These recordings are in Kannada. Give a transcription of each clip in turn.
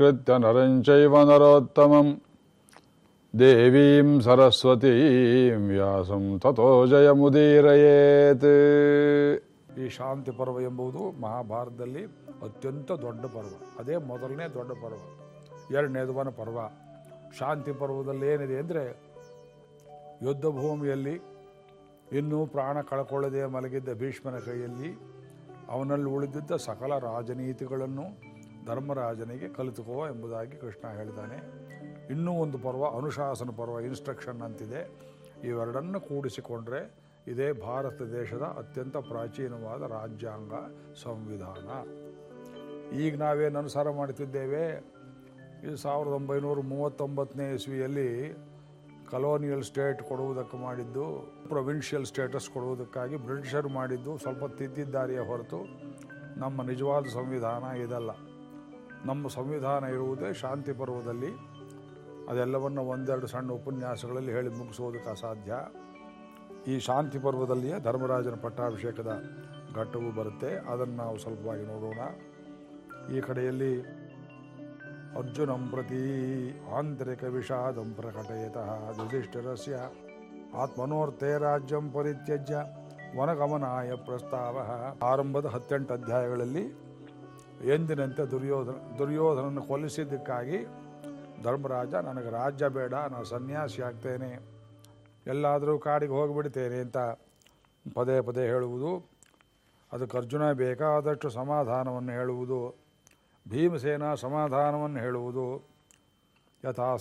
ನಮಸ್ಕೃತ್ಯ ನರಂ ಚೈವ ನರೋತ್ತಮಂ ದೇವೀಂ ಸರಸ್ವತೀಂ ವ್ಯಾಸಂ ತಥೋ ಜಯಮುದೀರಯೇತ್ ಈ ಶಾಂತಿ ಪರ್ವ ಎಂಬುದು ಮಹಾಭಾರತದಲ್ಲಿ ಅತ್ಯಂತ ದೊಡ್ಡ ಪರ್ವ. ಅದೇ ಮೊದಲನೇ ದೊಡ್ಡ ಪರ್ವ. ಎರಡನೇದು ವನ ಪರ್ವ. ಶಾಂತಿ ಪರ್ವದಲ್ಲಿ ಏನಿದೆ ಅಂದರೆ ಯುದ್ಧ ಭೂಮಿಯಲ್ಲಿ ಇನ್ನೂ ಪ್ರಾಣ ಕಳ್ಕೊಳ್ಳದೆ ಮಲಗಿದ್ದ ಭೀಷ್ಮನ ಕೈಯಲ್ಲಿ ಅವನಲ್ಲಿ ಉಳಿದಿದ್ದ ಸಕಲ ರಾಜನೀತಿಗಳನ್ನು ಧರ್ಮರಾಜನಿಗೆ ಕಲಿತುಕೋ ಎಂಬುದಾಗಿ ಕೃಷ್ಣ ಹೇಳಿದ್ದಾನೆ. ಇನ್ನೂ ಒಂದು ಪರ್ವ, ಅನುಶಾಸನ ಪರ್ವ ಇನ್ಸ್ಟ್ರಕ್ಷನ್ ಅಂತಿದೆ. ಇವೆರಡನ್ನು ಕೂಡಿಸಿಕೊಂಡ್ರೆ ಇದೇ ಭಾರತ ದೇಶದ ಅತ್ಯಂತ ಪ್ರಾಚೀನವಾದ ರಾಜ್ಯಾಂಗ ಸಂವಿಧಾನ. ಈಗ ನಾವೇನು ಅನುಸಾರ ಮಾಡ್ತಿದ್ದೇವೆ? ಇದು ಸಾವಿರದ ಒಂಬೈನೂರ ಮೂವತ್ತೊಂಬತ್ತನೇ ಇಸ್ವಿಯಲ್ಲಿ ಕಲೋನಿಯಲ್ ಸ್ಟೇಟ್ ಕೊಡುವುದಕ್ಕೆ ಮಾಡಿದ್ದು ಪ್ರೊವಿನ್ಷಿಯಲ್ ಸ್ಟೇಟಸ್ ಕೊಡುವುದಕ್ಕಾಗಿ ಬ್ರಿಟಿಷರು ಮಾಡಿದ್ದು ಸ್ವಲ್ಪ ತಿದ್ದಿದ್ದಾರೆಯೇ ಹೊರತು ನಮ್ಮ ನಿಜವಾದ ಸಂವಿಧಾನ ಇದಲ್ಲ. ನಮ್ಮ ಸಂವಿಧಾನ ಇರುವುದೇ ಶಾಂತಿ ಪರ್ವದಲ್ಲಿ. ಅದೆಲ್ಲವನ್ನು ಒಂದೆರಡು ಸಣ್ಣ ಉಪನ್ಯಾಸಗಳಲ್ಲಿ ಹೇಳಿ ಮುಗಿಸುವುದಕ್ಕೆ ಅಸಾಧ್ಯ. ಈ ಶಾಂತಿ ಪರ್ವದಲ್ಲಿಯೇ ಧರ್ಮರಾಜನ ಪಟ್ಟಾಭಿಷೇಕದ ಘಟ್ಟವೂ ಬರುತ್ತೆ. ಅದನ್ನು ನಾವು ಸ್ವಲ್ಪವಾಗಿ ನೋಡೋಣ. ಈ ಕಡೆಯಲ್ಲಿ ಅರ್ಜುನಂ ಪ್ರತಿ ಆಂತರಿಕ ವಿಷಾದಂ ಪ್ರಕಟಯತಃ. ಯುಧಿಷ್ಠಿರಸ್ಯ ಆತ್ಮನೋರ್ಥೇ ರಾಜ್ಯಂ ಪರಿತ್ಯಜ್ಯ ವನಗಮನಾಯ ಪ್ರಸ್ತಾವ. ಆರಂಭದ ಹತ್ತೆಂಟು ಅಧ್ಯಾಯಗಳಲ್ಲಿ ಎಂದಿನಂತೆ ದುರ್ಯೋಧನ, ದುರ್ಯೋಧನನ್ನು ಕೊಲ್ಲಿಸಿದ್ದಕ್ಕಾಗಿ ಧರ್ಮರಾಜ, ನನಗೆ ರಾಜ್ಯ ಬೇಡ, ನಾನು ಸನ್ಯಾಸಿ ಆಗ್ತೇನೆ. ಎಲ್ಲಾದರೂ ಕಾಡಿಗೆ ಹೋಗಿಬಿಡ್ತೇನೆ ಅಂತ ಪದೇ ಪದೇ ಹೇಳುವುದು. ಅದಕ್ಕೆ ಅರ್ಜುನ ಬೇಕಾದಷ್ಟು ಸಮಾಧಾನವನ್ನು ಹೇಳುವುದು. ಭೀಮಸೇನ ಸಮಾಧಾನವನ್ನು ಹೇಳುವುದು. ಯಥಾ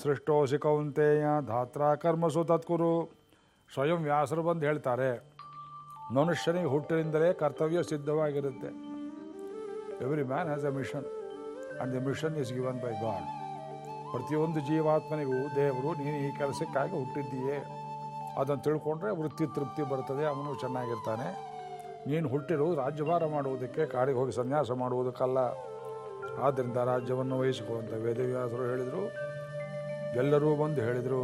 ಕೌಂತೆಯ ಧಾತ್ರ ಕರ್ಮಸು ತತ್ಕುರು. ಸ್ವಯಂ ವ್ಯಾಸರು ಬಂದು ಹೇಳ್ತಾರೆ, ಮನುಷ್ಯನಿಗೆ ಹುಟ್ಟಿನಿಂದಲೇ ಕರ್ತವ್ಯ ಸಿದ್ಧವಾಗಿರುತ್ತೆ. Every man has a mission and the mission is given by God ಪ್ರತಿಯೊಂದು ಜೀವಾತ್ಮನಿಗೂ ದೇವರು, ನೀನು ಈ ಕೆಲಸಕ್ಕಾಗಿ ಹುಟ್ಟಿದ್ದೀಯೇ? ಅದನ್ನು ತಿಳ್ಕೊಂಡ್ರೆ ವೃತ್ತಿ ತೃಪ್ತಿ ಬರ್ತದೆ, ಅವನು ಚೆನ್ನಾಗಿರ್ತಾನೆ. ನೀನು ಹುಟ್ಟಿರೋದು ರಾಜ್ಯಭಾರ ಮಾಡುವುದಕ್ಕೆ ಕಾಡಿಗೆ ಹೋಗಿ ಸನ್ಯಾಸ ಮಾಡುವುದಕ್ಕಲ್ಲ. ಆದ್ದರಿಂದ ರಾಜ್ಯವನ್ನು ವಹಿಸಿಕೊ ಅಂತ ವೇದವ್ಯಾಸರು ಹೇಳಿದರು, ಎಲ್ಲರೂ ಬಂದು ಹೇಳಿದರು,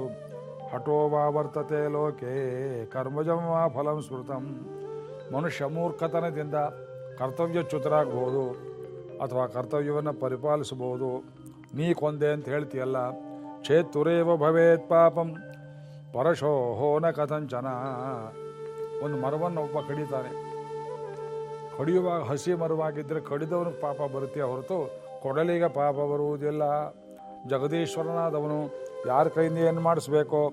ಹಠೋವಾ ವರ್ತತೆ ಲೋಕೆ ಕರ್ಮಜಮ ಫಲಂ ಸ್ಮೃತಂ. ಮನುಷ್ಯ ಮೂರ್ಖತನದಿಂದ ಕರ್ತವ್ಯಚ್ಯುತರಾಗಬಹುದು ಅಥವಾ ಕರ್ತವ್ಯವನ್ನು ಪರಿಪಾಲಿಸಬಹುದು. ನೀ ಕೊಂದೆ ಅಂತ ಹೇಳ್ತೀಯಲ್ಲ ಚೇತುರೇವ ಭವೇತ್ ಪಾಪಂ ಪರಶೋ ಹೋನ ಕಥಂಚನ. ಒಂದು ಮರವನ್ನು ಒಬ್ಬ ಕಡಿತಾನೆ. ಕಡಿಯುವಾಗ ಹಸಿ ಮರವಾಗಿದ್ದರೆ ಕಡಿದವನಿಗೆ ಪಾಪ ಬರುತ್ತೆ ಹೊರತು ಕೊಡಲಿಗೆ ಪಾಪ ಬರುವುದಿಲ್ಲ. ಜಗದೀಶ್ವರನಾದವನು ಯಾರ ಕೈಯಿಂದ ಏನು ಮಾಡಿಸ್ಬೇಕೋ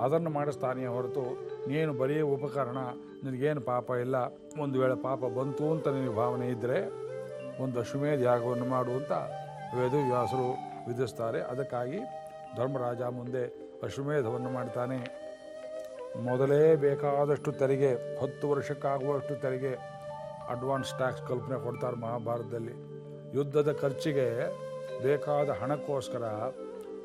ಅದನ್ನು ಮಾಡಿಸ್ತಾನೆ ಹೊರತು ನೀನು ಬರೀ ಉಪಕರಣ, ನಿನಗೇನು ಪಾಪ ಇಲ್ಲ, ಒಂದು ವೇಳೆ ಪಾಪ ಬಂತು ಅಂತ ನಿನಗೆ ಭಾವನೆ ಇದ್ದರೆ ಒಂದು ಅಶ್ವಮೇಧ ಯಾಗವನ್ನು ಮಾಡು ಅಂತ ವೇದವ್ಯಾಸರು ವಿಧಿಸ್ತಾರೆ. ಅದಕ್ಕಾಗಿ ಧರ್ಮರಾಜ ಮುಂದೆ ಅಶ್ವಮೇಧವನ್ನು ಮಾಡ್ತಾನೆ. ಮೊದಲೇ ಬೇಕಾದಷ್ಟು ತೆರಿಗೆ, ಹತ್ತು ವರ್ಷಕ್ಕಾಗುವಷ್ಟು ತೆರಿಗೆ ಅಡ್ವಾನ್ಸ್ ಟ್ಯಾಕ್ಸ್ ಕಲ್ಪನೆ ಕೊಡ್ತಾರೆ ಮಹಾಭಾರತದಲ್ಲಿ. ಯುದ್ಧದ ಖರ್ಚಿಗೆ ಬೇಕಾದ ಹಣಕ್ಕೋಸ್ಕರ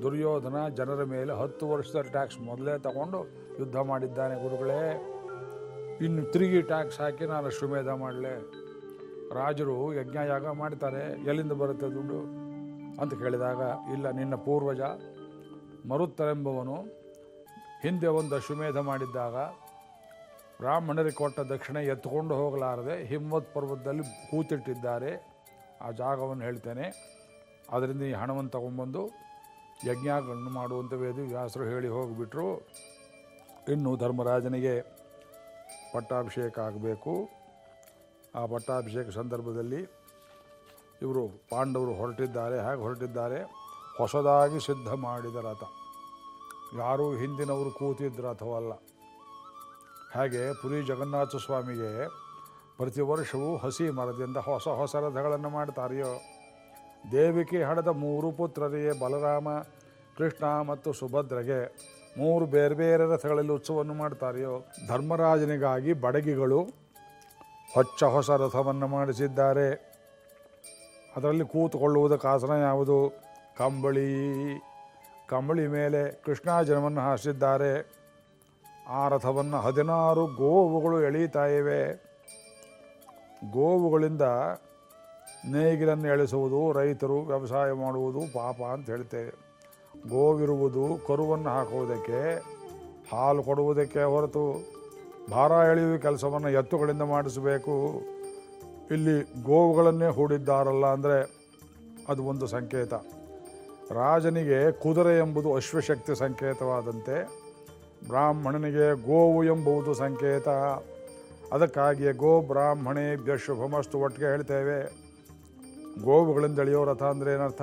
ದುರ್ಯೋಧನ ಜನರ ಮೇಲೆ ಹತ್ತು ವರ್ಷದ ಟ್ಯಾಕ್ಸ್ ಮೊದಲೇ ತಗೊಂಡು ಯುದ್ಧ ಮಾಡಿದ್ದಾನೆ ಗುರುಗಳೇ. ಇನ್ನು ತಿರುಗಿ ಟ್ಯಾಕ್ಸ್ ಹಾಕಿ ನಾನು ಅಶ್ವಮೇಧ ಮಾಡಲೆ. ರಾಜರು ಯಜ್ಞ ಯಾಗ ಮಾಡ್ತಾರೆ. ಎಲ್ಲಿಂದ ಬರುತ್ತೆ ದುಡ್ಡು? ಅಂತ ಕೇಳಿದಾಗ, ಇಲ್ಲ, ನಿನ್ನ ಪೂರ್ವಜ ಮರುತ್ತರೆಂಬವನು ಹಿಂದೆ ಒಂದು ಅಶ್ವಮೇಧ ಮಾಡಿದ್ದಾಗ ಬ್ರಾಹ್ಮಣರಿಗೆ ಕೊಟ್ಟ ದಕ್ಷಿಣೆ ಎತ್ಕೊಂಡು ಹೋಗಲಾರದೆ ಹಿಮ್ಮತ್ ಪರ್ವತದಲ್ಲಿ ಕೂತಿಟ್ಟಿದ್ದಾರೆ. ಆ ಜಾಗವನ್ನು ಹೇಳ್ತೇನೆ. ಅದರಿಂದ ಈ ಹಣವನ್ನು ತಗೊಂಬಂದು ಯಜ್ಞಗಳನ್ನು ಮಾಡುವಂಥ ವೇದ ವ್ಯಾಸರು ಹೇಳಿ ಹೋಗಿಬಿಟ್ರು. ಇನ್ನು ಧರ್ಮರಾಜನಿಗೆ ಪಟ್ಟಾಭಿಷೇಕ ಆಗಬೇಕು. ಆ ಪಟ್ಟಾಭಿಷೇಕ ಸಂದರ್ಭದಲ್ಲಿ ಇವರು ಪಾಂಡವರು ಹೊರಟಿದ್ದಾರೆ, ಹೇಗೆ ಹೊರಟಿದ್ದಾರೆ? ಹೊಸದಾಗಿ ಸಿದ್ಧ ಮಾಡಿದ ರಥ. ಯಾರೂ ಹಿಂದಿನವರು ಕೂತಿದ್ದ ರಥವಲ್ಲ ಹಾಗೆ ಪುರಿ ಜಗನ್ನಾಥ ಸ್ವಾಮಿಗೆ ಪ್ರತಿ ವರ್ಷವೂ ಹಸಿ ಮರದಿಂದ ಹೊಸ ಹೊಸ ರಥಗಳನ್ನು ಮಾಡ್ತಾರೆಯೋ. ದೇವಿಕೆ ಹಣದ ಮೂರು ಪುತ್ರರಿಗೆ ಬಲರಾಮ, ಕೃಷ್ಣ ಮತ್ತು ಸುಭದ್ರಗೆ ಮೂರು ಬೇರೆ ಬೇರೆ ರಥಗಳಲ್ಲಿ ಉತ್ಸವವನ್ನು ಮಾಡ್ತಾರೆಯೋ? ಧರ್ಮರಾಜನಿಗಾಗಿ ಬಡಗಿಗಳು ಹೊಚ್ಚ ಹೊಸ ರಥವನ್ನು ಮಾಡಿಸಿದ್ದಾರೆ. ಅದರಲ್ಲಿ ಕೂತುಕೊಳ್ಳುವುದಕ್ಕೆ ಆಸನ ಯಾವುದು? ಕಂಬಳಿ. ಕಂಬಳಿ ಮೇಲೆ ಕೃಷ್ಣಾಜನವನ್ನು ಹಾಸಿದ್ದಾರೆ ಆ ರಥವನ್ನು ಹದಿನಾರು ಗೋವುಗಳು ಎಳೀತಾ ಇವೆ. ಗೋವುಗಳಿಂದ ನೇಗಿಲನ್ನು ಎಳೆಸುವುದು, ರೈತರು ವ್ಯವಸಾಯ ಮಾಡುವುದು ಪಾಪ ಅಂತ ಹೇಳ್ತೇವೆ. ಗೋವಿರುವುದು ಕರುವನ್ನು ಹಾಕುವುದಕ್ಕೆ, ಹಾಲು ಕೊಡುವುದಕ್ಕೆ ಹೊರತು ಭಾರ ಎಳೆಯುವ ಕೆಲಸವನ್ನು ಎತ್ತುಗಳಿಂದ ಮಾಡಿಸಬೇಕು. ಇಲ್ಲಿ ಗೋವುಗಳನ್ನೇ ಹೂಡಿದ್ದಾರಲ್ಲ ಅಂದರೆ ಅದು ಒಂದು ಸಂಕೇತ. ರಾಜನಿಗೆ ಕುದುರೆ ಎಂಬುದು ಅಶ್ವಶಕ್ತಿ ಸಂಕೇತವಾದಂತೆ ಬ್ರಾಹ್ಮಣನಿಗೆ ಗೋವು ಎಂಬುದು ಸಂಕೇತ. ಅದಕ್ಕಾಗಿಯೇ ಗೋ ಬ್ರಾಹ್ಮಣೇಭ್ಯ ಶುಭಮಸ್ತು ಒಟ್ಟಿಗೆ ಹೇಳ್ತೇವೆ. ಗೋವುಗಳಿಂದ ಎಳೆಯೋ ರಥ ಅಂದರೆ ಏನರ್ಥ?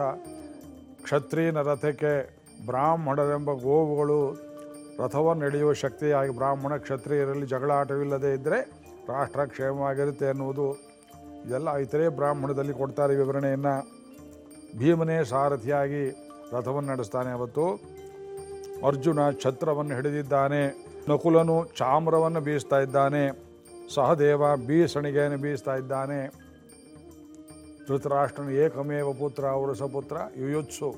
ಕ್ಷತ್ರಿಯನ ರಥಕ್ಕೆ ಬ್ರಾಹ್ಮಣರೆಂಬ ಗೋವುಗಳು ರಥವನ್ನು ಎಳೆಯುವ ಶಕ್ತಿಯಾಗಿ ಬ್ರಾಹ್ಮಣ ಕ್ಷತ್ರಿಯರಲ್ಲಿ ಜಗಳಾಟವಿಲ್ಲದೆ ಇದ್ದರೆ ರಾಷ್ಟ್ರ ಕ್ಷೇಮವಾಗಿರುತ್ತೆ ಎನ್ನುವುದು ಇದೆಲ್ಲ ಇತರೆ ಬ್ರಾಹ್ಮಣದಲ್ಲಿ ಕೊಡ್ತಾರೆ ವಿವರಣೆಯನ್ನು. ಭೀಮನೇ ಸಾರಥಿಯಾಗಿ ರಥವನ್ನು ನಡೆಸ್ತಾನೆ ಅವತ್ತು. ಅರ್ಜುನ ಛತ್ರವನ್ನು ಹಿಡಿದಿದ್ದಾನೆ. ನಕುಲನು ಚಾಮ್ರವನ್ನು ಬೀಸ್ತಾ ಇದ್ದಾನೆ. ಸಹದೇವ ಬೀಸಣಿಗೆಯನ್ನು ಬೀಸ್ತಾ ಇದ್ದಾನೆ. ಧೃತರಾಷ್ಟ್ರನ ಏಕಮೇವ ಪುತ್ರ ಅವರ ಪುತ್ರ, ಯುಯುತ್ಸು.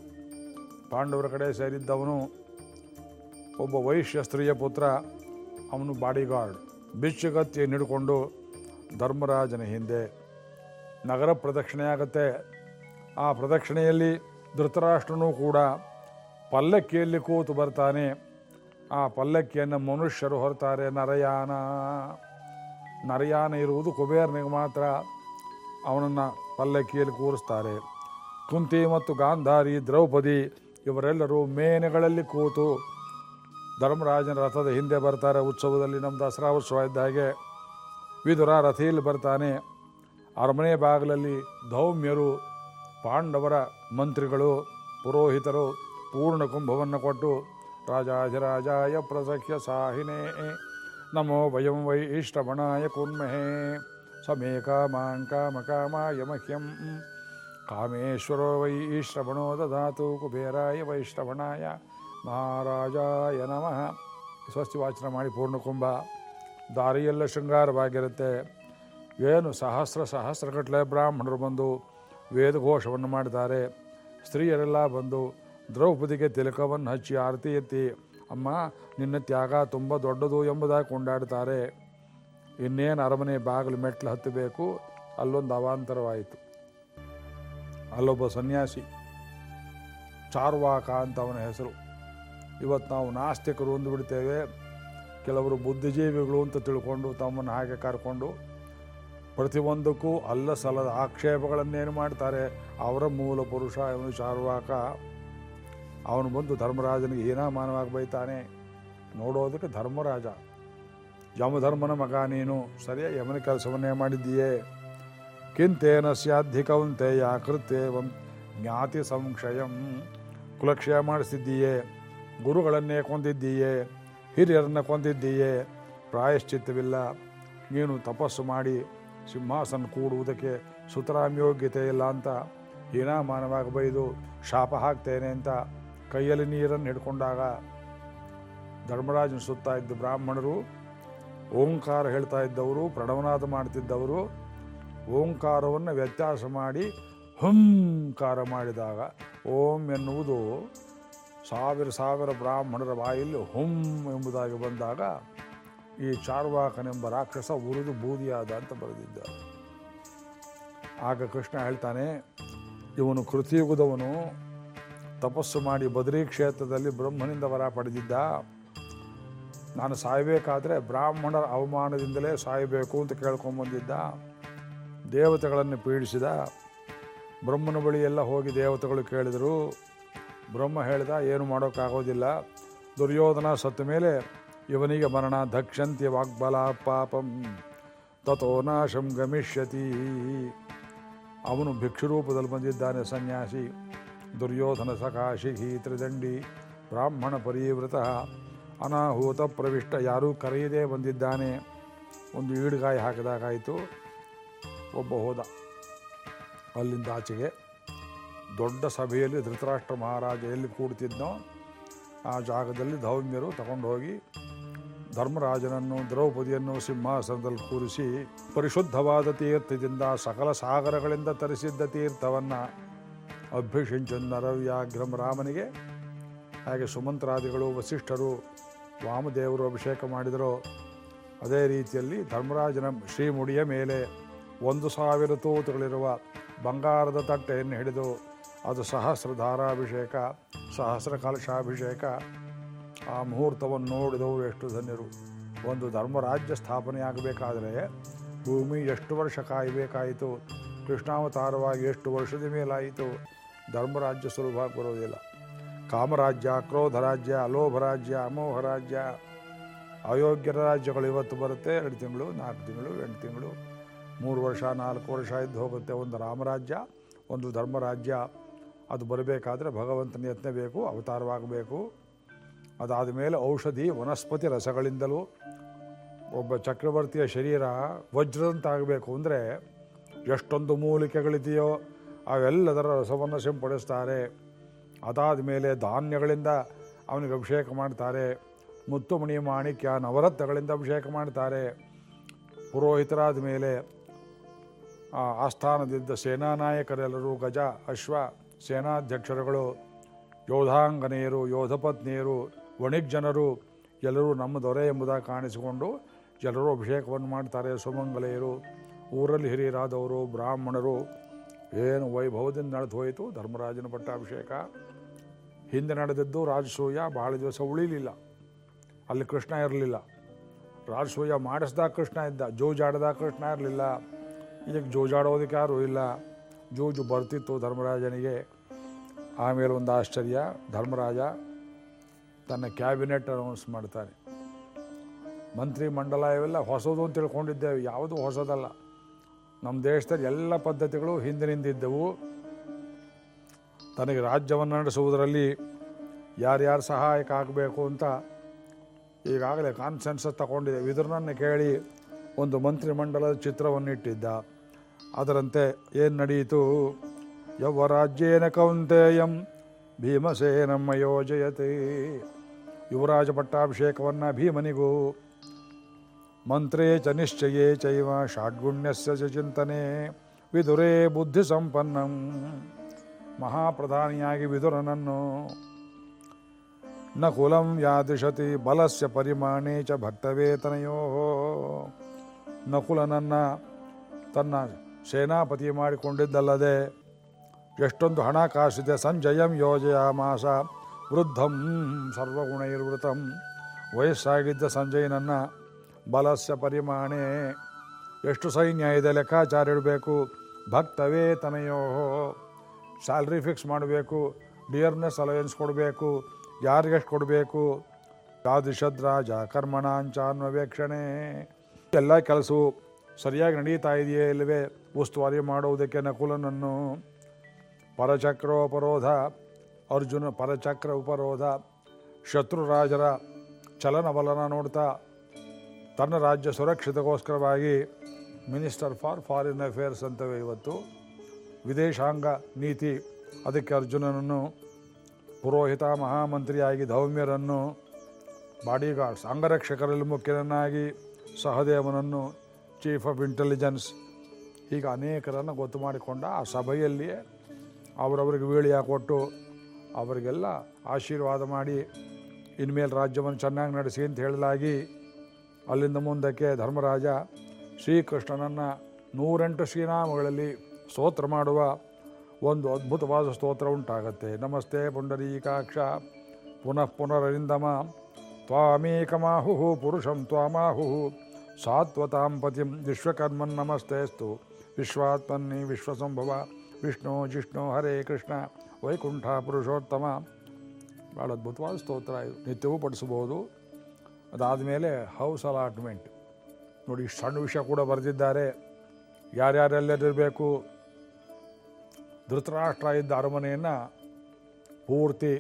ಪಾಂಡವರ ಕಡೆ ಸೇರಿದ್ದವನು ಒಬ್ಬ ವೈಶ್ಯ ಸ್ತ್ರೀಯ ಪುತ್ರ, ಅವನು ಬಾಡಿಗಾರ್ಡ್. ಬಿಚ್ಚುಗತ್ತಿಯನ್ನು ಹಿಡ್ಕೊಂಡು ಧರ್ಮರಾಜನ ಹಿಂದೆ ನಗರ ಪ್ರದಕ್ಷಿಣೆ ಆಗುತ್ತೆ ಆ ಪ್ರದಕ್ಷಿಣೆಯಲ್ಲಿ ಧೃತರಾಷ್ಟ್ರನೂ ಕೂಡ ಪಲ್ಲಕ್ಕಿಯಲ್ಲಿ ಕೂತು ಬರ್ತಾನೆ. ಆ ಪಲ್ಲಕ್ಕಿಯನ್ನು ಮನುಷ್ಯರು ಹೊರತಾರೆ, ನರಯಾನ. ನರಯಾನ ಇರುವುದು ಕುಬೇರನಿಗೆ ಮಾತ್ರ. ಅವನನ್ನು ಪಲ್ಲಕ್ಕಿಯಲ್ಲಿ ಕೂರಿಸ್ತಾರೆ. ಕುಂತಿ ಮತ್ತು ಗಾಂಧಾರಿ, ದ್ರೌಪದಿ ಇವರೆಲ್ಲರೂ ಮೇನೆಗಳಲ್ಲಿ ಕೂತು ಧರ್ಮರಾಜನ ರಥದ ಹಿಂದೆ ಬರ್ತಾರೆ. ಉತ್ಸವದಲ್ಲಿ ನಮ್ಮ ದಸರಾ ಉತ್ಸವ ಇದ್ದ ಹಾಗೆ ವಿದುರ ರಥಿಯಲ್ಲಿ ಬರ್ತಾನೆ. ಅರಮನೆ ಬಾಗಿಲಲ್ಲಿ ಧೌಮ್ಯರು, ಪಾಂಡವರ ಮಂತ್ರಿಗಳು, ಪುರೋಹಿತರು ಪೂರ್ಣ ಕುಂಭವನ್ನು ಕೊಟ್ಟು ರಾಜಾಧಿರಾಜಾಯ ಪ್ರಸಖ್ಯ ಸಾಹಿನೇ, ನಮೋ ವಯಂ ವೈ ಇಷ್ಟಮಣಾಯ ಕುರ್ಮಹೇ. ಸಮೇ ಕಾಮಾಂ ಕಾಮ ಕಾಮಾಯ ಮಹ್ಯಂ ಕಾಮೇಶ್ವರೋ ವೈ ಶ್ರವಣೋ ಕುಬೇರಾಯ ವೈಶ್ರವಣಾಯ ಮಹಾರಾಜಾಯ ನಮಃ. ಸ್ವಸ್ತಿ ವಾಚನ ಮಾಡಿ ಪೂರ್ಣಕುಂಭ. ದಾರಿಯೆಲ್ಲ ಶೃಂಗಾರವಾಗಿರುತ್ತೆ. ಏನು ಸಹಸ್ರ ಸಹಸ್ರಗಟ್ಟಲೆ ಬ್ರಾಹ್ಮಣರು ಬಂದು ವೇದಘೋಷವನ್ನು ಮಾಡಿದ್ದಾರೆ. ಸ್ತ್ರೀಯರೆಲ್ಲ ಬಂದು ದ್ರೌಪದಿಗೆ ತಿಲಕವನ್ನು ಹಚ್ಚಿ ಆರತಿ ಎತ್ತಿ, ಅಮ್ಮ, ನಿನ್ನ ತ್ಯಾಗ ತುಂಬ ದೊಡ್ಡದು ಎಂಬುದಾಗಿ ಕೊಂಡಾಡ್ತಾರೆ ಇನ್ನೇನು ಅರಮನೆ ಬಾಗಿಲು ಮೆಟ್ಲು ಹತ್ತಬೇಕು, ಅಲ್ಲೊಂದು ಅವಾಂತರವಾಯಿತು. ಅಲ್ಲೊಬ್ಬ ಸನ್ಯಾಸಿ, ಚಾರ್ವಾಕ ಅಂತ ಅವನ ಹೆಸರು. ಇವತ್ತು ನಾವು ನಾಸ್ತಿಕರು ಅಂದುಬಿಡ್ತೇವೆ, ಕೆಲವರು ಬುದ್ಧಿಜೀವಿಗಳು ಅಂತ ತಿಳ್ಕೊಂಡು ತಮ್ಮನ್ನು ಹಾಗೆ ಕರ್ಕೊಂಡು ಪ್ರತಿಯೊಂದಕ್ಕೂ ಅಲ್ಲ ಸಲದ ಆಕ್ಷೇಪಗಳನ್ನೇನು ಮಾಡ್ತಾರೆ, ಅವರ ಮೂಲ ಪುರುಷ ಇವನು ಚಾರ್ವಾಕ. ಅವನು ಬಂದು ಧರ್ಮರಾಜನಿಗೆ ಹೀನಾಮಾನವಾಗಿ ಬೈತಾನೆ. ನೋಡೋದಕ್ಕೆ ಧರ್ಮರಾಜ. ಯಮಧರ್ಮನ ಮಗ ನೀನು. ಸರಿಯ, ಯಮನ ಕೆಲಸವನ್ನೇ ಮಾಡಿದ್ದೀಯೇ? ಕಿಂತೇನ ಸ್ಯಾಧಿಕವಂತೆಯ ಕೃತ್ಯೇವಂ ಜ್ಞಾತಿ ಸಂಕ್ಷಯಂ ಕುಲಕ್ಷಯ ಮಾಡಿಸಿದ್ದೀಯೇ? ಗುರುಗಳನ್ನೇ ಕೊಂದಿದ್ದೀಯೇ? ಹಿರಿಯರನ್ನ ಕೊಂದಿದ್ದೀಯೇ? ಪ್ರಾಯಶ್ಚಿತ್ತವಿಲ್ಲ. ನೀನು ತಪಸ್ಸು ಮಾಡಿ ಸಿಂಹಾಸನ ಕೂಡುವುದಕ್ಕೆ ಸುತರಾಮ್ ಯೋಗ್ಯತೆ ಇಲ್ಲ ಅಂತ. ಹೀನಾಮಾನವಾಗಿ ಬೈದು ಶಾಪ ಹಾಕ್ತೇನೆ ಅಂತ ಕೈಯಲ್ಲಿ ನೀರನ್ನು ಹಿಡ್ಕೊಂಡಾಗ ಧರ್ಮರಾಜನ ಸುತ್ತ ಇದ್ದ ಬ್ರಾಹ್ಮಣರು ಓಂಕಾರ ಹೇಳ್ತಾ ಇದ್ದವರು, ಪ್ರಣವನಾದ ಮಾಡ್ತಿದ್ದವರು, ಓಂಕಾರವನ್ನು ವ್ಯತ್ಯಾಸ ಮಾಡಿ ಹಂಕಾರ ಮಾಡಿದಾಗ ಓಂ ಎನ್ನುವುದು ಸಾವಿರ ಸಾವಿರ ಬ್ರಾಹ್ಮಣರ ಬಾಯಲ್ಲಿ ಹುಂ ಎಂಬುದಾಗಿ ಬಂದಾಗ ಈ ಚಾರ್ವಾಕನೆಂಬ ರಾಕ್ಷಸ ಉರಿದು ಬೂದಿಯಾದ ಅಂತ ಬರೆದಿದ್ದ ಆಗ ಕೃಷ್ಣ ಹೇಳ್ತಾನೆ, ಇವನು ಕೃತಿಯುಗದವನು, ತಪಸ್ಸು ಮಾಡಿ ಬದ್ರಿ ಕ್ಷೇತ್ರದಲ್ಲಿ ಬ್ರಹ್ಮನಿಂದ ವರ ಪಡೆದಿದ್ದ. ನಾನು ಸಾಯಬೇಕಾದ್ರೆ ಬ್ರಾಹ್ಮಣರ ಅವಮಾನದಿಂದಲೇ ಸಾಯಬೇಕು ಅಂತ ಕೇಳ್ಕೊಂಬಂದಿದ್ದ. ದೇವತೆಗಳನ್ನು ಪೀಡಿಸಿದ. ಬ್ರಹ್ಮನ ಬಳಿ ಎಲ್ಲ ಹೋಗಿ ದೇವತೆಗಳು ಕೇಳಿದರು. ಬ್ರಹ್ಮ ಹೇಳಿದ, ಏನು ಮಾಡೋಕ್ಕಾಗೋದಿಲ್ಲ. ದುರ್ಯೋಧನ ಸತ್ತ ಮೇಲೆ ಇವನಿಗೆ ಮರಣ. ದಕ್ಷಂತ್ಯ ವಾಗ್ಬಲ ಪಾಪಂ. ತಥೋ ನಾಶಂ ಗಮಿಷ್ಯತಿ. ಅವನು ಭಿಕ್ಷುರೂಪದಲ್ಲಿ ಬಂದಿದ್ದಾನೆ ಸನ್ಯಾಸಿ. ದುರ್ಯೋಧನ ಸಕಾಶಿಹಿ ತ್ರಿದಂಡಿ. ಬ್ರಾಹ್ಮಣ ಪರಿವೃತ. ಅನಾಹೂತ ಪ್ರವಿಷ್ಟ ಯಾರೂ ಕರೆಯದೇ ಬಂದಿದ್ದಾನೆ. ಒಂದು ಈಡುಗಾಯಿ ಹಾಕಿದಾಗಾಯಿತು. ಒಬ್ಬ ಹೋದ. ಅಲ್ಲಿಂದ ಆಚೆಗೆ ದೊಡ್ಡ ಸಭೆಯಲ್ಲಿ ಧೃತರಾಷ್ಟ್ರ ಮಹಾರಾಜ ಎಲ್ಲಿ ಕೂಡ್ತಿದ್ನೋ ಆ ಜಾಗದಲ್ಲಿ ಧೌಮ್ಯರು ತಗೊಂಡು ಹೋಗಿ ಧರ್ಮರಾಜನನ್ನು, ದ್ರೌಪದಿಯನ್ನು ಸಿಂಹಾಸನದಲ್ಲಿ ಕೂರಿಸಿ ಪರಿಶುದ್ಧವಾದ ತೀರ್ಥದಿಂದ ಸಕಲ ಸಾಗರಗಳಿಂದ ತರಿಸಿದ್ದ ತೀರ್ಥವನ್ನು ಅಭ್ಯಷಿಂಚನ್ ನರವ್ಯಾಘ್ರಂ ರಾಮನಿಗೆ, ಹಾಗೆ ಸುಮಂತ್ರಾದಿಗಳು, ವಸಿಷ್ಠರು ವಾಮದೇವರು ಅಭಿಷೇಕ ಮಾಡಿದರೋ ಅದೇ ರೀತಿಯಲ್ಲಿ ಧರ್ಮರಾಜನ ಶ್ರೀಮುಡಿಯ ಮೇಲೆ ಒಂದು ಸಾವಿರ ತೂತುಗಳಿರುವ ಬಂಗಾರದ ತಟ್ಟೆಯನ್ನು ಹಿಡಿದು ಅದು ಸಹಸ್ರಧಾರಾಭಿಷೇಕ ಸಹಸ್ರ ಕಲಶಾಭಿಷೇಕ ಆ ಮುಹೂರ್ತವನ್ನು ನೋಡಿದವರು ಎಷ್ಟು ಧನ್ಯರು. ಒಂದು ಧರ್ಮರಾಜ್ಯ ಸ್ಥಾಪನೆಯಾಗಬೇಕಾದರೆ ಭೂಮಿ ಎಷ್ಟು ವರ್ಷ ಕಾಯಬೇಕಾಯಿತು, ಕೃಷ್ಣಾವತಾರವಾಗಿ ಎಷ್ಟು ವರ್ಷದ ಮೇಲಾಯಿತು, ಧರ್ಮರಾಜ್ಯ ಸುಲಭವಾಗಿ ಬರೋದಿಲ್ಲ. ಕಾಮರಾಜ್ಯ, ಕ್ರೋಧರಾಜ್ಯ, ಅಲೋಭರಾಜ್ಯ ಅಮೋಹರಾಜ್ಯ ಅಯೋಗ್ಯರ ರಾಜ್ಯಗಳು ಇವತ್ತು ಬರುತ್ತೆ. ಎರಡು ತಿಂಗಳು, ನಾಲ್ಕು ತಿಂಗಳು, ಎಂಟು ತಿಂಗಳು, ಮೂರು ವರ್ಷ, ನಾಲ್ಕು ವರ್ಷ ಇದ್ದು ಹೋಗುತ್ತೆ ಒಂದು ರಾಮರಾಜ್ಯ, ಒಂದು ಧರ್ಮರಾಜ್ಯ. ಅದು ಬರಬೇಕಾದ್ರೆ ಭಗವಂತನ ಯತ್ನ ಬೇಕು, ಅವತಾರವಾಗಬೇಕು. ಅದಾದ ಮೇಲೆ ಔಷಧಿ, ವನಸ್ಪತಿ ರಸಗಳಿಂದಲೂ ಒಬ್ಬ ಚಕ್ರವರ್ತಿಯ ಶರೀರ ವಜ್ರದಂತಾಗಬೇಕು ಅಂದರೆ ಎಷ್ಟೊಂದು ಮೂಲಿಕೆಗಳಿದೆಯೋ ಅವೆಲ್ಲದರ ರಸವನ್ನು ಸಿಂಪಡಿಸ್ತಾರೆ. ಅದಾದ ಮೇಲೆ ಧಾನ್ಯಗಳಿಂದ ಅವನಿಗೆ ಅಭಿಷೇಕ ಮಾಡ್ತಾರೆ. ಮುತ್ತುಮಣಿ ಮಾಣಿಕ್ಯ ನವರತ್ನಗಳಿಂದ ಅಭಿಷೇಕ ಮಾಡ್ತಾರೆ. ಪುರೋಹಿತರಾದ ಮೇಲೆ ಆಸ್ಥಾನದಿದ್ದ ಸೇನಾನಾಯಕರೆಲ್ಲರೂ ಗಜ, ಅಶ್ವ, ಸೇನಾಧ್ಯಕ್ಷರುಗಳು, ಯೋಧಾಂಗನೆಯರು, ಯೋಧಪತ್ನಿಯರು ವಣಿಜ್ಜನರು ಎಲ್ಲರೂ ನಮ್ಮ ದೊರೆ ಎಂಬುದಾಗಿ ಕಾಣಿಸಿಕೊಂಡು ಎಲ್ಲರೂ ಅಭಿಷೇಕವನ್ನು ಮಾಡ್ತಾರೆ. ಸುಮಂಗಲೆಯರು, ಊರಲ್ಲಿ ಹಿರಿಯರಾದವರು, ಬ್ರಾಹ್ಮಣರು ಏನು ವೈಭವದಿಂದ ನಡೆದು ಹೋಯಿತು, ಧರ್ಮರಾಜನ ಪಟ್ಟಾಭಿಷೇಕ. ಹಿಂದೆ ನಡೆದದ್ದು ರಾಜಸೂಯ ಭಾಳ ದಿವಸ ಉಳಿಲಿಲ್ಲ. ಅಲ್ಲಿ ಕೃಷ್ಣ ಇರಲಿಲ್ಲ. ರಾಜಸೂಯ ಮಾಡಿಸ್ದಾಗ ಕೃಷ್ಣ ಇದ್ದ ಜೋಜಾಡದ ಕೃಷ್ಣ ಇರಲಿಲ್ಲ. ಇದಕ್ಕೆ ಜೋಜಾಡೋದಕ್ಕೆ ಯಾರೂ ಇಲ್ಲ. ಜೋಜು ಬರ್ತಿತ್ತು ಧರ್ಮರಾಜನಿಗೆ. ಆಮೇಲೆ ಒಂದು ಆಶ್ಚರ್ಯ, ಧರ್ಮರಾಜ ತನ್ನ ಕ್ಯಾಬಿನೆಟ್ ಅನೌನ್ಸ್ ಮಾಡ್ತಾನೆ. ಮಂತ್ರಿ ಮಂಡಲ ಇವೆಲ್ಲ ಹೊಸದು ಅಂತ ತಿಳ್ಕೊಂಡಿದ್ದೇವೆ, ಯಾವುದೂ ಹೊಸದಲ್ಲ. ನಮ್ಮ ದೇಶದಲ್ಲಿ ಎಲ್ಲ ಪದ್ಧತಿಗಳು ಹಿಂದಿನಿಂದಿದ್ದವು ತನಗೆ ರಾಜ್ಯವನ್ನು ನಡೆಸುವುದರಲ್ಲಿ ಯಾರ್ಯಾರು ಸಹಾಯಕ ಆಗಬೇಕು ಅಂತ ಈಗಾಗಲೇ ಕಾನ್ಸೆನ್ಸಸ್ ತಗೊಂಡಿದೆ. ವಿದುರನನ್ನು ಕೇಳಿ ಒಂದು ಮಂತ್ರಿಮಂಡಲದ ಚಿತ್ರವನ್ನು ಇಟ್ಟಿದ್ದ. ಅದರಂತೆ ಏನು ನಡೆಯಿತು ಯವ್ವ ರಾಜ್ಯೇನ ಕೌಂತೇಯಂ ಭೀಮಸೇನಮ್ಮ ಯೋಜಯತೆ ಯುವರಾಜ ಪಟ್ಟಾಭಿಷೇಕವನ್ನು ಭೀಮನಿಗೂ ಮಂತ್ರೇ ಚ ನಿಶ್ಚಯೇ ಚೈವ ಷಾಡ್ಗುಣ್ಯಸ್ಯ ಚಿಂತನೆ ವಿದುರೇ ಬುದ್ಧಿ ಸಂಪನ್ನಂ ಮಹಾಪ್ರಧಾನಿಯಾಗಿ ವಿದುರನನ್ನು ನ ಕುಲಂ ಯಾದಿಶತಿ ಬಲಸ್ಯ ಪರಿಮಾಣೇ ಚ ಭಕ್ತವೇತನಯೋ ನಕುಲನನ್ನು ತನ್ನ ಸೇನಾಪತಿ ಮಾಡಿಕೊಂಡಿದ್ದಲ್ಲದೆ ಎಷ್ಟೊಂದು ಹಣಕಾಸಿದೆ ಸಂಜಯಂ ಯೋಜಯಾಮಾಸ ವೃದ್ಧಂ ಸರ್ವಗುಣೈರ್ವೃತಂ ವಯಸ್ಸಾಗಿದ್ದ ಸಂಜಯನನ್ನು ಬಲಸ್ಯ ಪರಿಮಾಣೆ ಎಷ್ಟು ಸೈನ್ಯ ಇದೆ, ಲೆಕ್ಕಾಚಾರ ಇಡಬೇಕು. ಭಕ್ತವೇತನಯೋ ಸ್ಯಾಲ್ರಿ ಫಿಕ್ಸ್ ಮಾಡಬೇಕು. ಡಿಯರ್ನೆಸ್ ಅಲವೆನ್ಸ್ ಕೊಡಬೇಕು. ಯಾರಿಗೆಷ್ಟು ಕೊಡಬೇಕು? ರಾಜ ಕರ್ಮಣಾಂಚಾನ್ವವೇಕ್ಷಣೆ ಎಲ್ಲ ಕೆಲಸವು ಸರಿಯಾಗಿ ನಡೀತಾ ಇದೆಯೇ ಇಲ್ಲವೇ? ಉಸ್ತುವಾರಿ ಮಾಡುವುದಕ್ಕೆ ನಕುಲನನ್ನು. ಪರಚಕ್ರೋಪರೋಧ ಅರ್ಜುನ ಪರಚಕ್ರ ಉಪರೋಧ. ಶತ್ರುರಾಜರ ಚಲನವಲನ ನೋಡ್ತಾ ತನ್ನ ರಾಜ್ಯ ಸುರಕ್ಷಿತಗೋಸ್ಕರವಾಗಿ ಮಿನಿಸ್ಟರ್ ಫಾರ್ ಫಾರಿನ್ ಅಫೇರ್ಸ್ ಅಂತವೇ ಇವತ್ತು. ವಿದೇಶಾಂಗ ನೀತಿ, ಅದಕ್ಕೆ ಅರ್ಜುನನನ್ನು ಪುರೋಹಿತ ಮಹಾಮಂತ್ರಿಯಾಗಿ ಧೌಮ್ಯರನ್ನು, ಬಾಡಿಗಾರ್ಡ್ಸ್, ಅಂಗರಕ್ಷಕರಲ್ಲಿ ಮುಖ್ಯನನ್ನಾಗಿ, ಸಹದೇವನನ್ನು ಚೀಫ್ ಆಫ್ ಇಂಟೆಲಿಜೆನ್ಸ್ ಈಗ ಅನೇಕರನ್ನು ಗೊತ್ತು ಮಾಡಿಕೊಂಡ ಆ ಸಭೆಯಲ್ಲಿಯೇ ಅವರವರಿಗೆ ವೀಳಿಯ ಕೊಟ್ಟು ಅವರಿಗೆಲ್ಲ ಆಶೀರ್ವಾದ ಮಾಡಿ, ಇನ್ಮೇಲೆ ರಾಜ್ಯವನ್ನು ಚೆನ್ನಾಗಿ ನಡೆಸಿ ಅಂತ ಹೇಳಲಾಗಿ ಅಲ್ಲಿಂದ ಮುಂದಕ್ಕೆ ಧರ್ಮರಾಜ ಶ್ರೀಕೃಷ್ಣನನ್ನು ನೂರೆಂಟು ಶ್ರೀನಾಮಗಳಲ್ಲಿ ಸ್ತೋತ್ರ ಮಾಡುವ ಒಂದು ಅದ್ಭುತವಾದ ಸ್ತೋತ್ರ ಉಂಟಾಗತ್ತೆ. ನಮಸ್ತೆ ಪುಂಡರೀಕಾಕ್ಷ. ಪುನಃ ಪುನರರಿಂದಮ ತ್ವಾಮೇಕಮಾಹು ಪುರುಷಂ ತ್ವಾಮಾಹುಹು. ಸಾತ್ವತಾಂ ಪತಿಂ ವಿಶ್ವಕರ್ಮನ್ ನಮಸ್ತೆಸ್ತು. ವಿಶ್ವಾತ್ಮನ್ನಿ ವಿಶ್ವಸಂಭವ. ವಿಷ್ಣು ಜಿಷ್ಣು ಹರೇ ಕೃಷ್ಣ. ವೈಕುಂಠ ಪುರುಷೋತ್ತಮ. ಭಾಳ ಅದ್ಭುತವಾದ ಸ್ತೋತ್ರ ಇದು. ನಿತ್ಯವೂ ಪಡಿಸಬಹುದು ಅದಾದಮೇಲೆ ಹೌಸ್ ಅಲಾಟ್ಮೆಂಟ್. ನೋಡಿ ಇಷ್ಟು ಸಣ್ಣ ವಿಷಯ ಕೂಡ ಬರೆದಿದ್ದಾರೆ. ಯಾರ್ಯಾರೆಲ್ಲರಿರಬೇಕು ಧೃತರಾಷ್ಟ್ರ ಇದ್ದ ಅರಮನೆಯನ್ನು ಪೂರ್ತಿ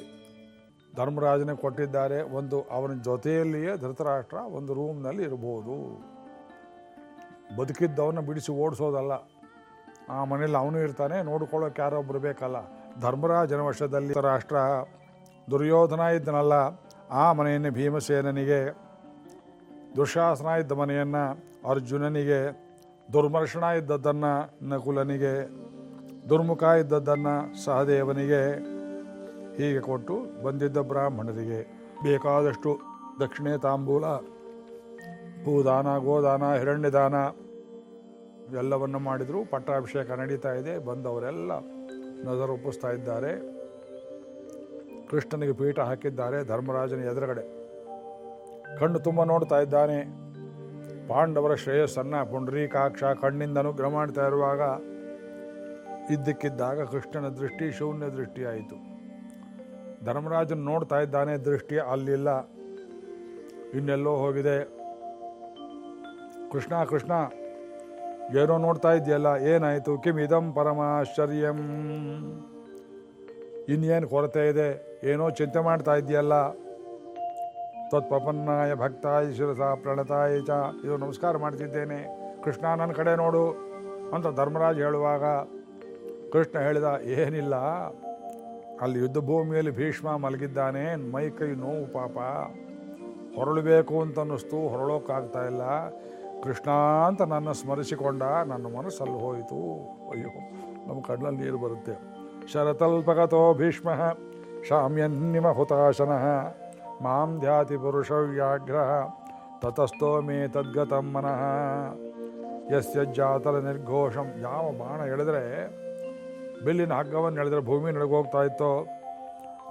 ಧರ್ಮರಾಜನೇ ಕೊಟ್ಟಿದ್ದಾರೆ. ಒಂದು ಅವನ ಜೊತೆಯಲ್ಲಿಯೇ ಧೃತರಾಷ್ಟ್ರ ಒಂದು ರೂಮ್ನಲ್ಲಿ ಇರ್ಬೋದು. ಬದುಕಿದ್ದವನ್ನ ಬಿಡಿಸಿ ಓಡಿಸೋದಲ್ಲ. ಆ ಮನೇಲಿ ಅವನು ಇರ್ತಾನೆ. ನೋಡ್ಕೊಳ್ಳೋಕೆ ಯಾರೋ ಬರಬೇಕಲ್ಲ ಬೇಕಲ್ಲ. ಧರ್ಮರಾಜನ ವಶದಲ್ಲಿ ರಾಷ್ಟ್ರ ದುರ್ಯೋಧನ ಇದ್ದನಲ್ಲ. ಆ ಮನೆಯನ್ನು ಭೀಮಸೇನನಿಗೆ ದುಶಾಸನ ಇದ್ದ ಮನೆಯನ್ನು ಅರ್ಜುನನಿಗೆ ದುರ್ಮರ್ಷಣ ಇದ್ದದ್ದನ್ನು ನಕುಲನಿಗೆ, ದುರ್ಮುಖ ಇದ್ದದ್ದನ್ನು ಸಹದೇವನಿಗೆ ಹೀಗೆ ಕೊಟ್ಟು ಬಂದಿದ್ದ ಬ್ರಾಹ್ಮಣರಿಗೆ ಬೇಕಾದಷ್ಟು ದಕ್ಷಿಣೆ ತಾಂಬೂಲ, ಭೂದಾನ, ಗೋದಾನ, ಹಿರಣ್ಯದಾನ ಎಲ್ಲವನ್ನು ಮಾಡಿದರೂ. ಪಟ್ಟಾಭಿಷೇಕ ನಡೀತಾ ಇದೆ. ಬಂದವರೆಲ್ಲ ನಜರೊಪ್ಪಿಸ್ತಾ ಇದ್ದಾರೆ. ಕೃಷ್ಣನಿಗೆ ಪೀಠ ಹಾಕಿದ್ದಾರೆ ಧರ್ಮರಾಜನ ಎದುರುಗಡೆ. ಕಣ್ಣು ತುಂಬ ನೋಡ್ತಾ ಇದ್ದಾನೆ. ಪಾಂಡವರ ಶ್ರೇಯಸ್ಸನ್ನು ಪುಂಡ್ರೀಕಾಕ್ಷ ಕಣ್ಣಿಂದ ಅನುಗ್ರಹ ಮಾಡ್ತಾ ಇರುವಾಗ ಇದ್ದಕ್ಕಿದ್ದಾಗ ಕೃಷ್ಣನ ದೃಷ್ಟಿ ಶೂನ್ಯ ದೃಷ್ಟಿಯಾಯಿತು. ಧರ್ಮರಾಜನ್ ನೋಡ್ತಾ ಇದ್ದಾನೆ, ದೃಷ್ಟಿ ಅಲ್ಲಿಲ್ಲ. ಇನ್ನೆಲ್ಲೋ ಹೋಗಿದೆ. ಕೃಷ್ಣ ಕೃಷ್ಣ, ಏನೋ ನೋಡ್ತಾ ಇದೆಯಲ್ಲ ಏನಾಯಿತು? ಕಿಮಿದಂ ಪರಮಾಶ್ಚರ್ಯಂ. ಇನ್ನೇನು ಕೊರತೆ ಇದೆ? ಏನೋ ಚಿಂತೆ ಮಾಡ್ತಾ ಇದೆಯಲ್ಲ ತತ್ಪನ್ನಾಯ ಭಕ್ತಾಯ ಶಿರಸ ಪ್ರಣತಾಯ ಚ. ಇದು ನಮಸ್ಕಾರ ಮಾಡ್ತಿದ್ದೇನೆ. ಕೃಷ್ಣ ನನ್ನ ಕಡೆ ನೋಡು ಅಂತ ಧರ್ಮರಾಜ್ ಹೇಳುವಾಗ ಕೃಷ್ಣ ಹೇಳಿದ, ಏನಿಲ್ಲ. ಅಲ್ಲಿ ಯುದ್ಧ ಭೂಮಿಯಲ್ಲಿ ಭೀಷ್ಮ ಮಲಗಿದ್ದಾನೆ. ಮೈ ಕೈ ನೋವು ಪಾಪ. ಹೊರಳಬೇಕು ಅಂತ ಅನ್ನಿಸ್ತು ಹೊರಳೋಕ್ಕಾಗ್ತಾ ಇಲ್ಲ. ಕೃಷ್ಣ ಅಂತ ನನ್ನ ಸ್ಮರಿಸಿಕೊಂಡ ನನ್ನ ಮನಸ್ಸಲ್ಲಿ ಹೋಯಿತು. ಅಯ್ಯೋ, ನಮ್ಮ ಕಣ್ಣಲ್ಲಿ ನೀರು ಬರುತ್ತೆ. ಶರತಲ್ಪಗತೋ ಭೀಷ್ಮ. ಶಾಮ್ಯನ್ನಿಮ ಹುತಾಶನಃ ಮಾಂ ಧ್ಯಾತಿ ಪುರುಷ ವ್ಯಾಘ್ರ ತತಸ್ಥೋ ಮೇ ತದ್ಗತಂ ಮನಃ ಯಸ್ಯ ಜಾತಲ ನಿರ್ಘೋಷಂ ಯಾವ ಬಾಣ ಎಳೆದ್ರೆ, ಬಿಲ್ಲಿನ ಹಗ್ಗವನ್ನು ಎಳೆದ್ರೆ ಭೂಮಿ ನಡಗೋಗ್ತಾ ಇತ್ತೋ.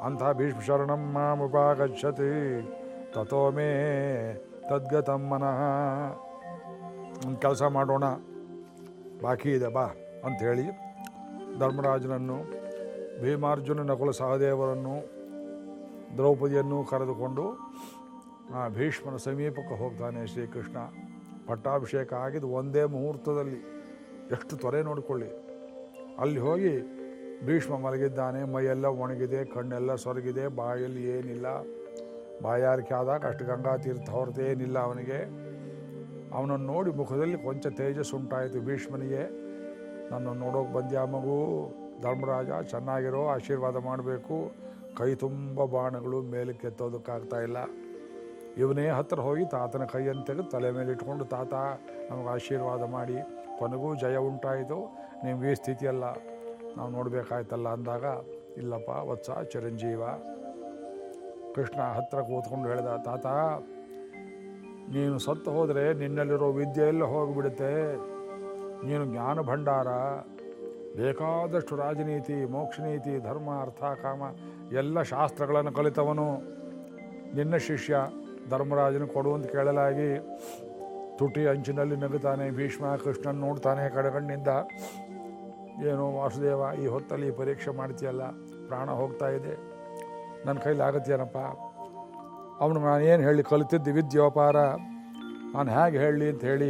ಅಂಥ ಭೀಷ್ಮ ಶರಣಂ ಮಾಮುಪಾಗಚ್ಚತಿ ತಥೋ ಮೇ ತದ್ಗತಂ ಮನಃ। ಒಂದು ಕೆಲಸ ಮಾಡೋಣ, ಬಾಕಿ ಇದೆ ಬಾ ಅಂಥೇಳಿ ಧರ್ಮರಾಜನನ್ನು ಭೀಮಾರ್ಜುನ ನಕುಲ ಸಹದೇವರನ್ನು, ದ್ರೌಪದಿಯನ್ನು ಕರೆದುಕೊಂಡು, ಆ ಭೀಷ್ಮನ ಸಮೀಪಕ್ಕೆ ಹೋಗ್ತಾನೆ ಶ್ರೀಕೃಷ್ಣ. ಪಟ್ಟಾಭಿಷೇಕ ಆಗಿದ್ದು ಒಂದೇ ಮುಹೂರ್ತದಲ್ಲಿ. ಎಷ್ಟು ತೊರೆ ನೋಡಿಕೊಳ್ಳಿ. ಅಲ್ಲಿ ಹೋಗಿ ಭೀಷ್ಮ ಮಲಗಿದ್ದಾನೆ. ಮೈಯೆಲ್ಲ ಒಣಗಿದೆ, ಕಣ್ಣೆಲ್ಲ ಸೊರಗಿದೆ, ಬಾಯಲ್ಲಿ ಏನಿಲ್ಲ. ಬಾಯಾರಿಕೆ ಆದಾಗ ಅಷ್ಟು ಗಂಗಾ ತೀರ್ಥ ಹೊರತು ಏನಿಲ್ಲ ಅವನಿಗೆ. ಅವನನ್ನು ನೋಡಿ ಮುಖದಲ್ಲಿ ಕೊಂಚ ತೇಜಸ್ಸು ಉಂಟಾಯಿತು ಭೀಷ್ಮನಿಗೆ. ನನ್ನನ್ನು ನೋಡೋಕೆ ಬಂದ್ಯಾ ಮಗು? ಧರ್ಮರಾಜ, ಚೆನ್ನಾಗಿರೋ ಆಶೀರ್ವಾದ ಮಾಡಬೇಕು. ಕೈ ತುಂಬ ಬಾಣಗಳು ಮೇಲಕ್ಕೆ ಎತ್ತೋದಕ್ಕಾಗ್ತಾ ಇಲ್ಲ. ಇವನೇ ಹತ್ತಿರ ಹೋಗಿ ತಾತನ ಕೈಯನ್ನು ತೆಗೆದು ತಲೆ ಮೇಲೆ ಇಟ್ಕೊಂಡು, ತಾತ, ನಮಗೆ ಆಶೀರ್ವಾದ ಮಾಡಿ. ಕೊನೆಗೂ ಜಯ ಉಂಟಾಯಿತು. ನಿಮಗೆ ಈ ಸ್ಥಿತಿಯಲ್ಲ ನಾವು ನೋಡಬೇಕಾಯ್ತಲ್ಲ ಅಂದಾಗ, ಇಲ್ಲಪ್ಪ, ವತ್ಸ, ಚಿರಂಜೀವ. ಕೃಷ್ಣ ಹತ್ತಿರ ಕೂತ್ಕೊಂಡು ಹೇಳ್ದ, ತಾತ, ನೀನು ಸತ್ತು ಹೋದರೆ ನಿನ್ನಲ್ಲಿರೋ ವಿದ್ಯೆ ಎಲ್ಲ ಹೋಗಿಬಿಡುತ್ತೆ. ನೀನು ಜ್ಞಾನ ಭಂಡಾರ. ಬೇಕಾದಷ್ಟು ರಾಜನೀತಿ ಮೋಕ್ಷ ನೀತಿ ಧರ್ಮ, ಅರ್ಥ, ಕಾಮ, ಎಲ್ಲ ಶಾಸ್ತ್ರಗಳನ್ನು ಕಲಿತವನು. ನಿನ್ನ ಶಿಷ್ಯ ಧರ್ಮರಾಜನ ಕೊಡು ಅಂತ ಕೇಳಲಾಗಿ ತುಟಿ ಅಂಚಿನಲ್ಲಿ ನಗುತ್ತಾನೆ ಭೀಷ್ಮ, ಕೃಷ್ಣನ್ ನೋಡ್ತಾನೆ ಕಡೆಗಣ್ಣಿಂದ. ಏನು ವಾಸುದೇವ, ಈ ಹೊತ್ತಲ್ಲಿ ಪರೀಕ್ಷೆ ಮಾಡ್ತೀಯಲ್ಲ, ಪ್ರಾಣ ಹೋಗ್ತಾ ಇದೆ. ನನ್ನ ಕೈಲಿ ಆಗತ್ತೇನಪ್ಪ ಅವನು ನಾನೇನು ಹೇಳಿ ಕಲಿತಿದ್ದು ವಿದ್ಯೋಪಾರ. ನಾನು ಹೇಗೆ ಹೇಳಲಿ ಅಂತ ಹೇಳಿ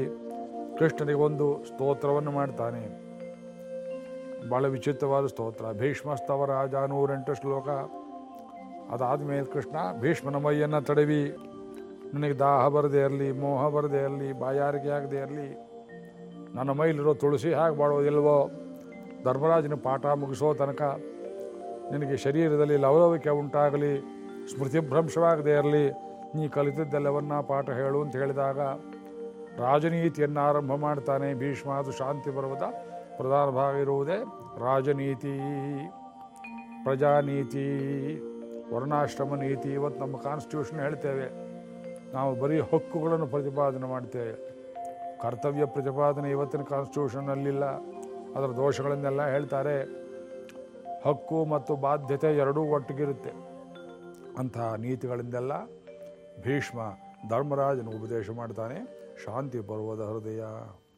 ಕೃಷ್ಣನಿಗೆ ಒಂದು ಸ್ತೋತ್ರವನ್ನು ಮಾಡ್ತಾನೆ. ಭಾಳ ವಿಚಿತ್ರವಾದ ಸ್ತೋತ್ರ. ಭೀಷ್ಮಸ್ತವ ರಾಜ ನೂರೆಂಟು ಶ್ಲೋಕ. ಅದಾದಮೇಲೆ ಕೃಷ್ಣ, ಭೀಷ್ಮನ ಮೈಯನ್ನು ತಡವಿ. ನನಗೆ ದಾಹ ಬರದೇ ಇರಲಿ, ಮೋಹ ಬರದೇ ಇರಲಿ, ಬಾಯಾರಿಕೆ ಆಗದೇ ಇರಲಿ, ನನ್ನ ಮೈಲಿರೋ ತುಳಸಿ ಹೇಗೆ ಬಾಳೋದಿಲ್ವೋ? ಧರ್ಮರಾಜನ ಪಾಠ ಮುಗಿಸೋ ತನಕ ನಿನಗೆ ಶರೀರದಲ್ಲಿ ಲವಲವಿಕೆ ಉಂಟಾಗಲಿ ಸ್ಮೃತಿ ಭ್ರಂಶವಾಗದೇ ಇರಲಿ, ನೀ ಕಲಿತಿದ್ದೆಲ್ಲವನ್ನ ಪಾಠ ಹೇಳು ಅಂತ ಹೇಳಿದಾಗ ರಾಜನೀತಿಯನ್ನು ಆರಂಭ ಮಾಡ್ತಾನೆ ಭೀಷ್ಮ. ಅದು ಶಾಂತಿ ಪರ್ವತ ಪ್ರಧಾನ ಭಾಗ ಇರುವುದೇ ರಾಜನೀತಿ, ಪ್ರಜಾನೀತಿ, ವರ್ಣಾಶ್ರಮ ನೀತಿ. ಇವತ್ತು ನಮ್ಮ ಕಾನ್ಸ್ಟಿಟ್ಯೂಷನ್ ಹೇಳ್ತೇವೆ. ನಾವು ಬರೀ ಹಕ್ಕುಗಳನ್ನು ಪ್ರತಿಪಾದನೆ ಮಾಡ್ತೇವೆ. ಕರ್ತವ್ಯ ಪ್ರತಿಪಾದನೆ ಇವತ್ತಿನ ಕಾನ್ಸ್ಟಿಟ್ಯೂಷನ್ನಲ್ಲಿಲ್ಲ ಅದರ ದೋಷಗಳನ್ನೆಲ್ಲ ಹೇಳ್ತಾರೆ. ಹಕ್ಕು ಮತ್ತು ಬಾಧ್ಯತೆ ಎರಡೂ ಒಟ್ಟಿಗಿರುತ್ತೆ. ಅಂತಹ ನೀತಿಗಳಿಂದೆಲ್ಲ ಭೀಷ್ಮ ಧರ್ಮರಾಜನ ಉಪದೇಶ ಮಾಡ್ತಾನೆ. ಶಾಂತಿ ಪರ್ವದ ಹೃದಯ.